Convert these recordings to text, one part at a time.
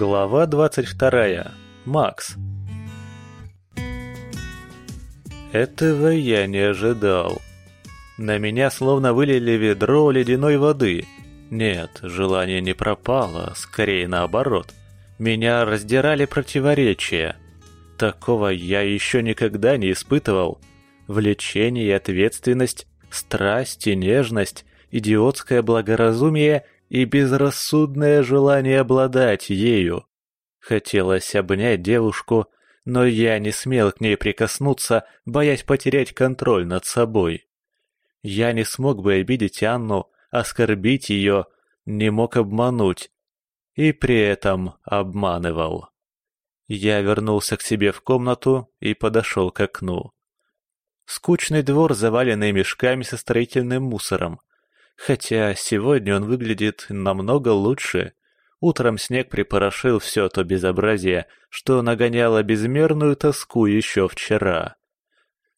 Глава 22. Макс. Этого я не ожидал. На меня словно вылили ведро ледяной воды. Нет, желание не пропало, скорее наоборот. Меня раздирали противоречия. Такого я еще никогда не испытывал. Влечение и ответственность, страсть и нежность, идиотское благоразумие и безрассудное желание обладать ею. Хотелось обнять девушку, но я не смел к ней прикоснуться, боясь потерять контроль над собой. Я не смог бы обидеть Анну, оскорбить ее, не мог обмануть. И при этом обманывал. Я вернулся к себе в комнату и подошел к окну. Скучный двор, заваленный мешками со строительным мусором. Хотя сегодня он выглядит намного лучше. Утром снег припорошил все то безобразие, что нагоняло безмерную тоску еще вчера.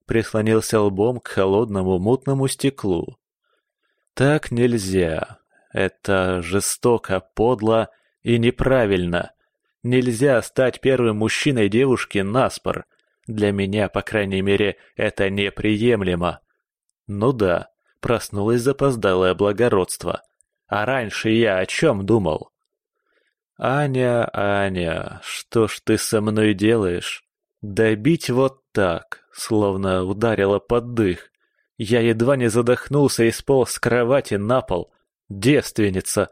Прислонился лбом к холодному мутному стеклу. Так нельзя. Это жестоко, подло и неправильно. Нельзя стать первым мужчиной девушки наспор. Для меня, по крайней мере, это неприемлемо. Ну да, Проснулось запоздалое благородство. А раньше я о чем думал? «Аня, Аня, что ж ты со мной делаешь? Добить вот так, словно ударила под дых. Я едва не задохнулся и сполз с кровати на пол. Девственница!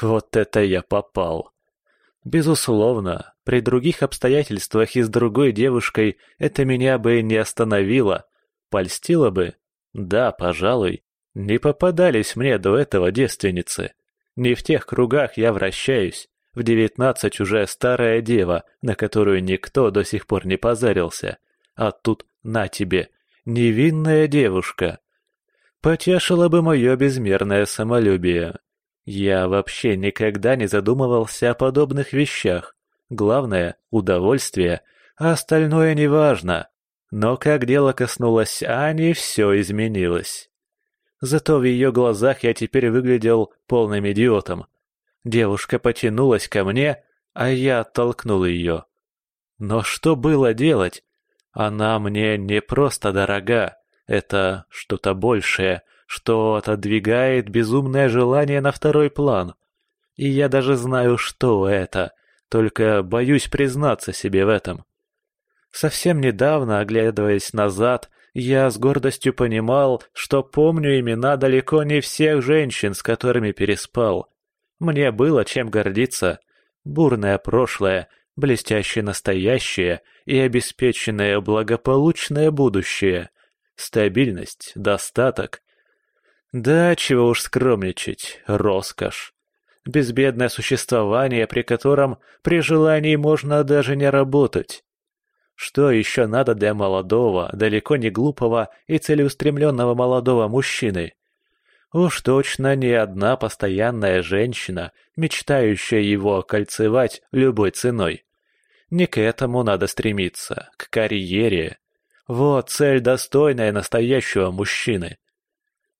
Вот это я попал!» Безусловно, при других обстоятельствах и с другой девушкой это меня бы не остановило. Польстило бы, да, пожалуй. Не попадались мне до этого девственницы. Не в тех кругах я вращаюсь. В девятнадцать уже старая дева, на которую никто до сих пор не позарился. А тут на тебе, невинная девушка. Потешило бы мое безмерное самолюбие. Я вообще никогда не задумывался о подобных вещах. Главное — удовольствие, а остальное неважно. Но как дело коснулось Ани, все изменилось. Зато в ее глазах я теперь выглядел полным идиотом. Девушка потянулась ко мне, а я оттолкнул ее. Но что было делать? Она мне не просто дорога, это что-то большее, что отодвигает безумное желание на второй план. И я даже знаю, что это, только боюсь признаться себе в этом. Совсем недавно, оглядываясь назад, я с гордостью понимал, что помню имена далеко не всех женщин, с которыми переспал. Мне было чем гордиться. Бурное прошлое, блестящее настоящее и обеспеченное благополучное будущее. Стабильность, достаток. Да, чего уж скромничать, роскошь. Безбедное существование, при котором при желании можно даже не работать. Что еще надо для молодого, далеко не глупого и целеустремленного молодого мужчины? Уж точно не одна постоянная женщина, мечтающая его окольцевать любой ценой. Не к этому надо стремиться, к карьере. Вот цель, достойная настоящего мужчины.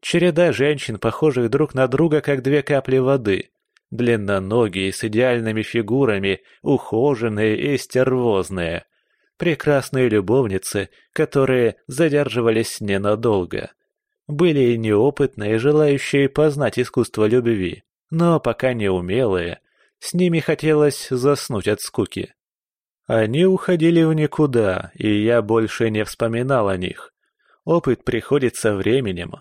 Череда женщин, похожих друг на друга, как две капли воды. Длинноногие, с идеальными фигурами, ухоженные и стервозные прекрасные любовницы, которые задерживались ненадолго. Были и неопытные, желающие познать искусство любви, но пока не умелые, с ними хотелось заснуть от скуки. Они уходили в никуда, и я больше не вспоминал о них. Опыт приходит со временем.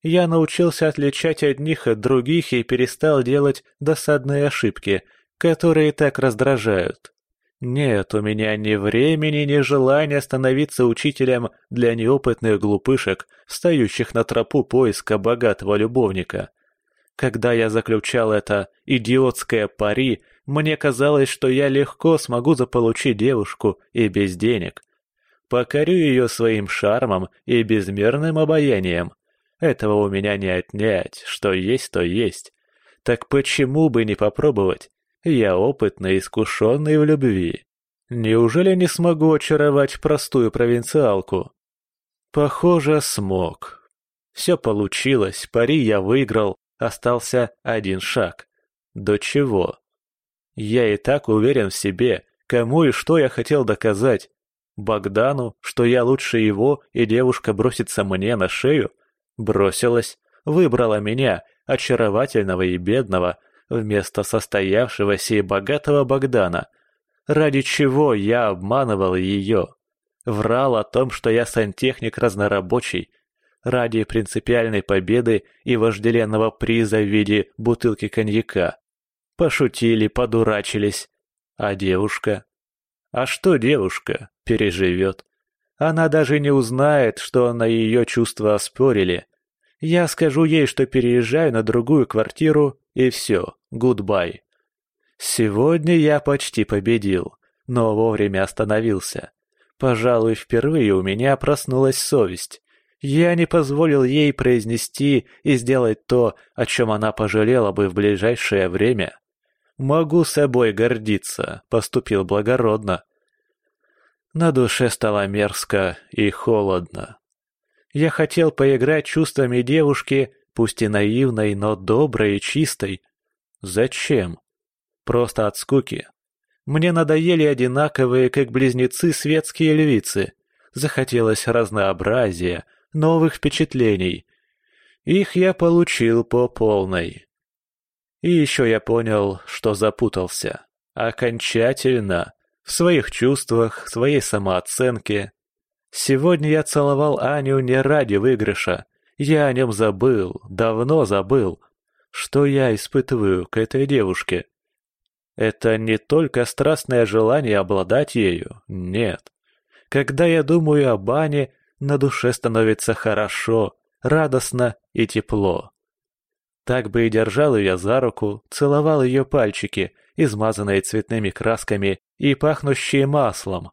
Я научился отличать одних от других и перестал делать досадные ошибки, которые так раздражают. Нет у меня ни времени, ни желания становиться учителем для неопытных глупышек, встающих на тропу поиска богатого любовника. Когда я заключал это идиотское пари, мне казалось, что я легко смогу заполучить девушку и без денег. Покорю ее своим шармом и безмерным обаянием. Этого у меня не отнять, что есть, то есть. Так почему бы не попробовать? Я опытный искушенный в любви. Неужели не смогу очаровать простую провинциалку? Похоже, смог. Все получилось, пари я выиграл, остался один шаг. До чего? Я и так уверен в себе, кому и что я хотел доказать. Богдану, что я лучше его, и девушка бросится мне на шею? Бросилась, выбрала меня, очаровательного и бедного, вместо состоявшегося и богатого Богдана. Ради чего я обманывал ее? Врал о том, что я сантехник разнорабочий, ради принципиальной победы и вожделенного приза в виде бутылки коньяка. Пошутили, подурачились. А девушка? А что девушка? Переживет. Она даже не узнает, что на ее чувства оспорили. Я скажу ей, что переезжаю на другую квартиру, и все, гудбай. Сегодня я почти победил, но вовремя остановился. Пожалуй, впервые у меня проснулась совесть. Я не позволил ей произнести и сделать то, о чем она пожалела бы в ближайшее время. Могу собой гордиться, поступил благородно. На душе стало мерзко и холодно. Я хотел поиграть чувствами девушки, пусть и наивной, но доброй и чистой. Зачем? Просто от скуки. Мне надоели одинаковые, как близнецы, светские львицы. Захотелось разнообразия, новых впечатлений. Их я получил по полной. И еще я понял, что запутался. Окончательно. В своих чувствах, своей самооценке. Сегодня я целовал Аню не ради выигрыша. Я о нем забыл, давно забыл. Что я испытываю к этой девушке? Это не только страстное желание обладать ею, нет. Когда я думаю об Ане, на душе становится хорошо, радостно и тепло. Так бы и держал ее за руку, целовал ее пальчики, измазанные цветными красками и пахнущие маслом.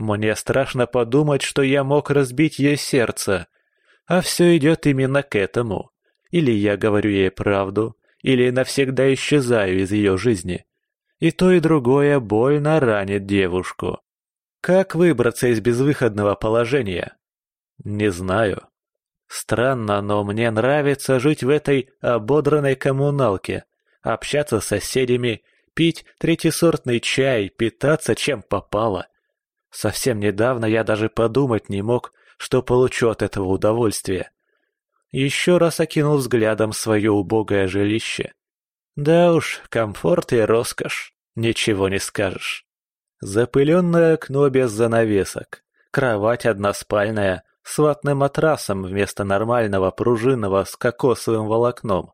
Мне страшно подумать, что я мог разбить ей сердце. А все идет именно к этому. Или я говорю ей правду, или навсегда исчезаю из ее жизни. И то, и другое больно ранит девушку. Как выбраться из безвыходного положения? Не знаю. Странно, но мне нравится жить в этой ободранной коммуналке, общаться с соседями, пить третьесортный чай, питаться чем попало. Совсем недавно я даже подумать не мог, что получу от этого удовольствие. Еще раз окинул взглядом свое убогое жилище. Да уж, комфорт и роскошь, ничего не скажешь. Запыленное окно без занавесок, кровать односпальная, с ватным матрасом вместо нормального пружинного с кокосовым волокном.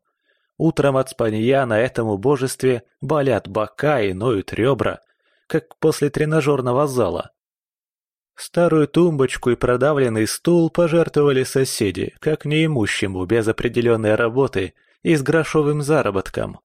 Утром от спанья на этом убожестве болят бока и ноют ребра, как после тренажерного зала. Старую тумбочку и продавленный стул пожертвовали соседи, как неимущему, без определенной работы и с грошовым заработком.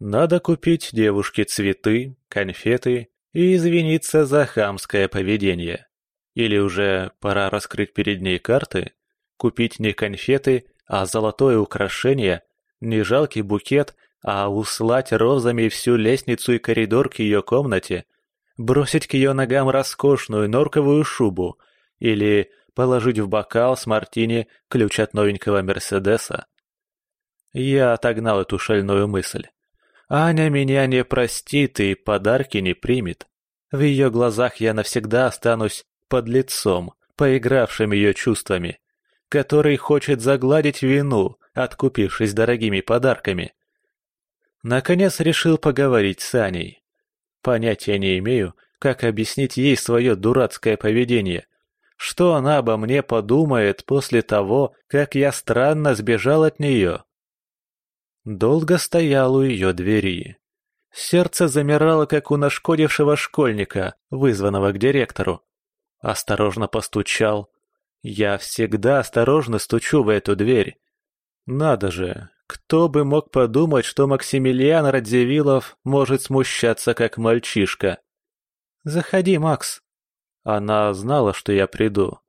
Надо купить девушке цветы, конфеты и извиниться за хамское поведение. Или уже пора раскрыть перед ней карты, купить не конфеты, а золотое украшение, не жалкий букет, а услать розами всю лестницу и коридор к ее комнате, бросить к ее ногам роскошную норковую шубу или положить в бокал с мартини ключ от новенького Мерседеса. Я отогнал эту шальную мысль. Аня меня не простит и подарки не примет. В ее глазах я навсегда останусь под лицом, поигравшим ее чувствами, который хочет загладить вину, откупившись дорогими подарками. Наконец решил поговорить с Аней. Понятия не имею, как объяснить ей свое дурацкое поведение. Что она обо мне подумает после того, как я странно сбежал от нее? Долго стоял у ее двери. Сердце замирало, как у нашкодившего школьника, вызванного к директору. Осторожно постучал. Я всегда осторожно стучу в эту дверь. Надо же, кто бы мог подумать, что Максимилиан Радзивиллов может смущаться, как мальчишка. «Заходи, Макс». Она знала, что я приду.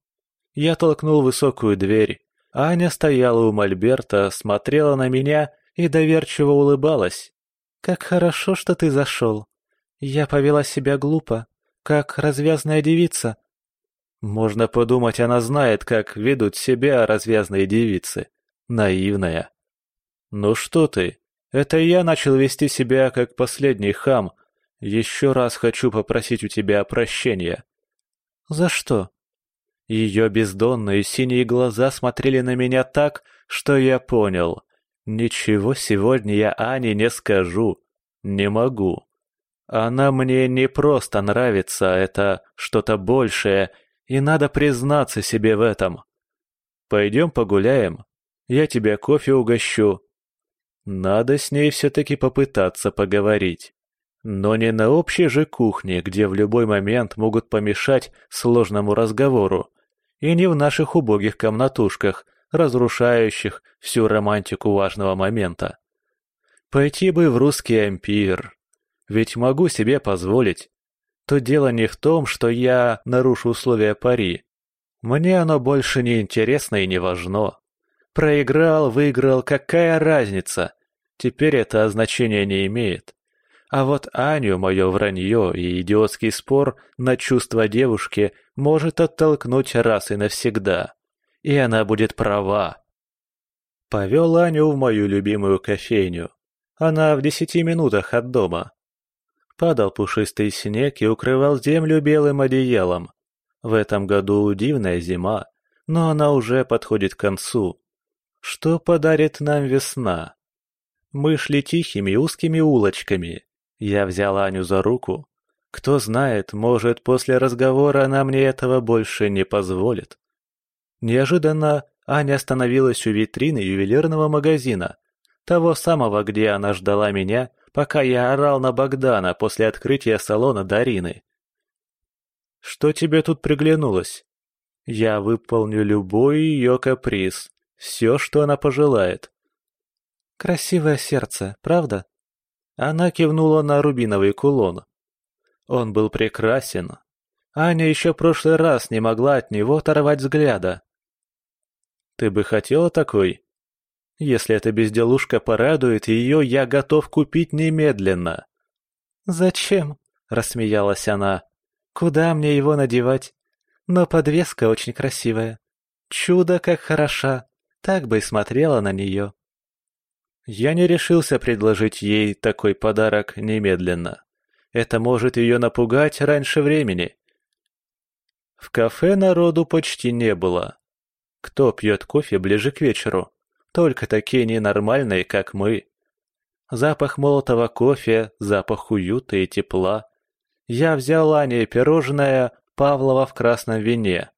Я толкнул высокую дверь. Аня стояла у мольберта, смотрела на меня и доверчиво улыбалась. «Как хорошо, что ты зашел. Я повела себя глупо, как развязная девица, можно подумать, она знает, как ведут себя развязные девицы. Наивная. «Ну что ты?» Это я начал вести себя как последний хам. Еще раз хочу попросить у тебя прощения». «За что?» Ее бездонные синие глаза смотрели на меня так, что я понял. Ничего сегодня я Ане не скажу. Не могу. Она мне не просто нравится, это что-то большее, и надо признаться себе в этом. Пойдем погуляем. Я тебя кофе угощу. Надо с ней все-таки попытаться поговорить. Но не на общей же кухне, где в любой момент могут помешать сложному разговору, и не в наших убогих комнатушках, разрушающих всю романтику важного момента. Пойти бы в русский ампир. Ведь могу себе позволить. То дело не в том, что я нарушу условия пари. Мне оно больше не интересно и не важно. Проиграл, выиграл, какая разница? Теперь это значения не имеет. А вот Аню мое вранье и идиотский спор на чувства девушки может оттолкнуть раз и навсегда. И она будет права. Повел Аню в мою любимую кофейню. Она в десяти минутах от дома. Падал пушистый снег и укрывал землю белым одеялом. В этом году дивная зима, но она уже подходит к концу. Что подарит нам весна? Мы шли тихими узкими улочками. Я взял Аню за руку. Кто знает, может, после разговора она мне этого больше не позволит. Неожиданно Аня остановилась у витрины ювелирного магазина, того самого, где она ждала меня пока я орал на Богдана после открытия салона Дарины. «Что тебе тут приглянулось?» «Я выполню любой ее каприз, все, что она пожелает». «Красивое сердце, правда?» Она кивнула на рубиновый кулон. Он был прекрасен. Аня еще прошлый раз не могла от него оторвать взгляда. «Ты бы хотела такой?» Если эта безделушка порадует ее, я готов купить немедленно». «Зачем?» — рассмеялась она. «Куда мне его надевать? Но подвеска очень красивая. Чудо как хороша. Так бы и смотрела на нее». Я не решился предложить ей такой подарок немедленно. Это может ее напугать раньше времени. В кафе народу почти не было. Кто пьет кофе ближе к вечеру? только такие ненормальные, как мы. Запах молотого кофе, запах уюта и тепла. Я взял Ане пирожное Павлова в красном вине.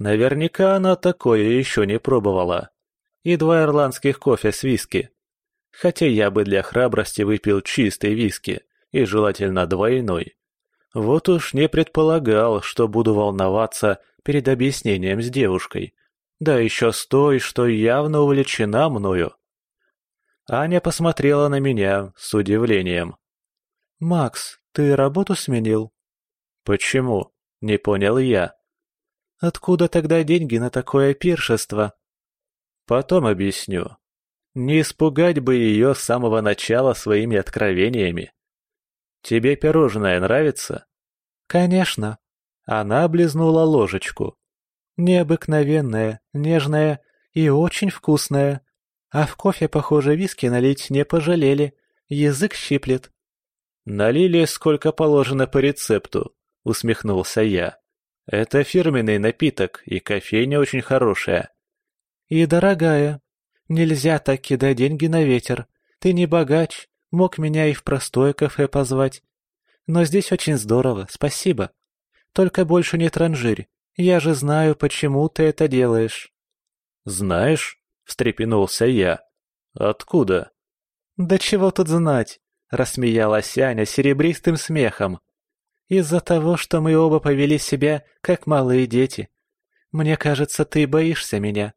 Наверняка она такое еще не пробовала. И два ирландских кофе с виски. Хотя я бы для храбрости выпил чистый виски, и желательно двойной. Вот уж не предполагал, что буду волноваться перед объяснением с девушкой, да еще с той, что явно увлечена мною. Аня посмотрела на меня с удивлением. «Макс, ты работу сменил?» «Почему?» — не понял я. «Откуда тогда деньги на такое пиршество?» «Потом объясню. Не испугать бы ее с самого начала своими откровениями. Тебе пирожное нравится?» «Конечно». Она облизнула ложечку. Необыкновенная, нежная и очень вкусная. А в кофе, похоже, виски налить не пожалели. Язык щиплет. «Налили сколько положено по рецепту», — усмехнулся я. «Это фирменный напиток, и кофейня очень хорошая». «И дорогая. Нельзя так кидать деньги на ветер. Ты не богач, мог меня и в простое кафе позвать. Но здесь очень здорово, спасибо. Только больше не транжирь, я же знаю, почему ты это делаешь». «Знаешь?» — встрепенулся я. «Откуда?» «Да чего тут знать?» — рассмеялась Аня серебристым смехом. «Из-за того, что мы оба повели себя, как малые дети. Мне кажется, ты боишься меня.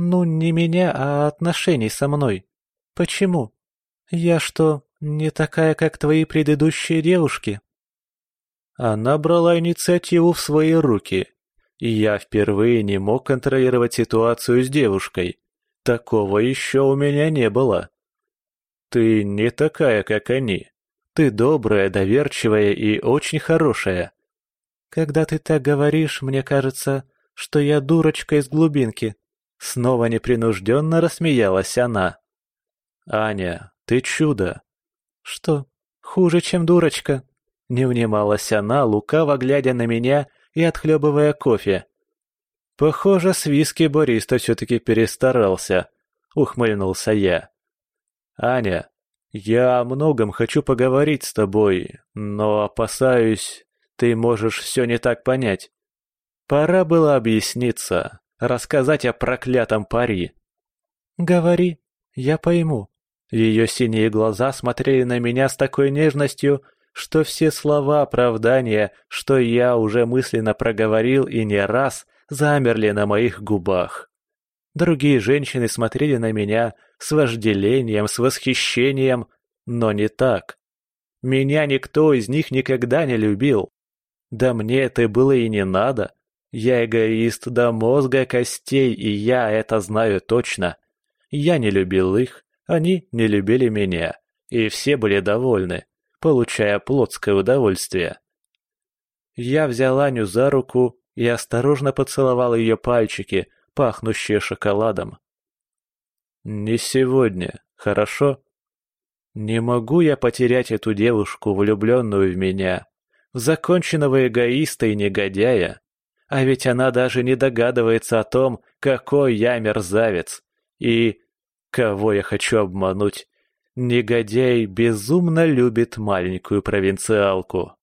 Ну, не меня, а отношений со мной. Почему? Я что, не такая, как твои предыдущие девушки?» Она брала инициативу в свои руки, и я впервые не мог контролировать ситуацию с девушкой. Такого еще у меня не было. Ты не такая, как они. Ты добрая, доверчивая и очень хорошая. Когда ты так говоришь, мне кажется, что я дурочка из глубинки. Снова непринужденно рассмеялась она. Аня, Ты чудо. Что, хуже, чем дурочка? Не внималась она, лукаво глядя на меня и отхлебывая кофе. Похоже, с виски Бориста все-таки перестарался, ухмыльнулся я. Аня, я о многом хочу поговорить с тобой, но опасаюсь, ты можешь все не так понять. Пора было объясниться, рассказать о проклятом пари. «Говори, я пойму». Ее синие глаза смотрели на меня с такой нежностью, что все слова оправдания, что я уже мысленно проговорил и не раз, замерли на моих губах. Другие женщины смотрели на меня с вожделением, с восхищением, но не так. Меня никто из них никогда не любил. Да мне это было и не надо. Я эгоист до мозга костей, и я это знаю точно. Я не любил их, они не любили меня, и все были довольны, получая плотское удовольствие. Я взял Аню за руку и осторожно поцеловал ее пальчики, пахнущие шоколадом. «Не сегодня, хорошо? Не могу я потерять эту девушку, влюбленную в меня, законченного эгоиста и негодяя. А ведь она даже не догадывается о том, какой я мерзавец. И кого я хочу обмануть. Негодяй безумно любит маленькую провинциалку.